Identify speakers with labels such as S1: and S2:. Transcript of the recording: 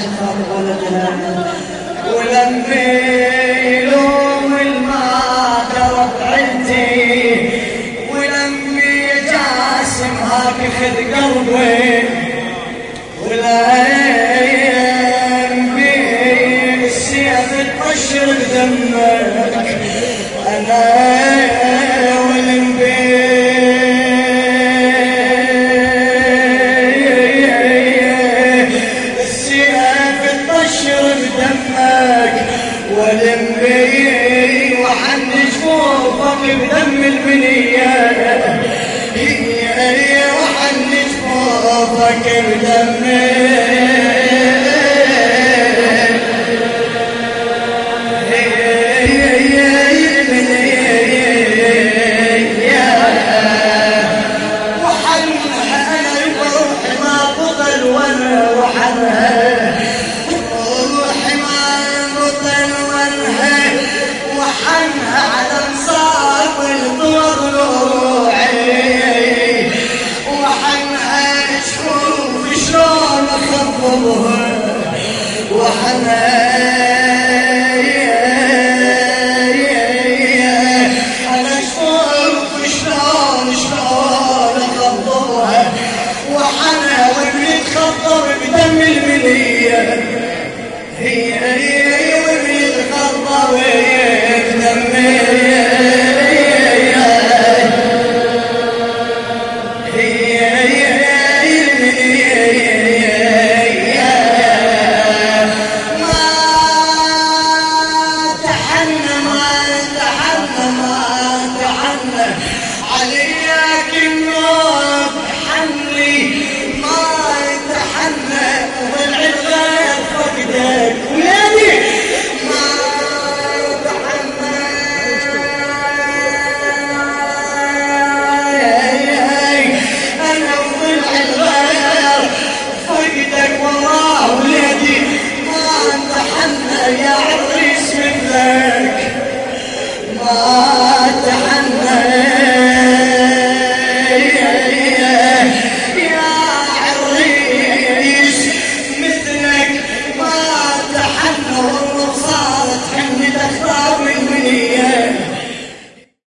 S1: أشفق ولمي يوم المات رفعتي ولمي جاسم هاك قلبي. ولمي السيف تبشر بدمك أنا دمك ولمي وحدش شفوفك بدم البنية. وحدش فوقك بدمك. وقرها وحنايا على شفارك شفار شفار خضرها وحناوي بيتخضر بدم المنية هي هي وبيتخضر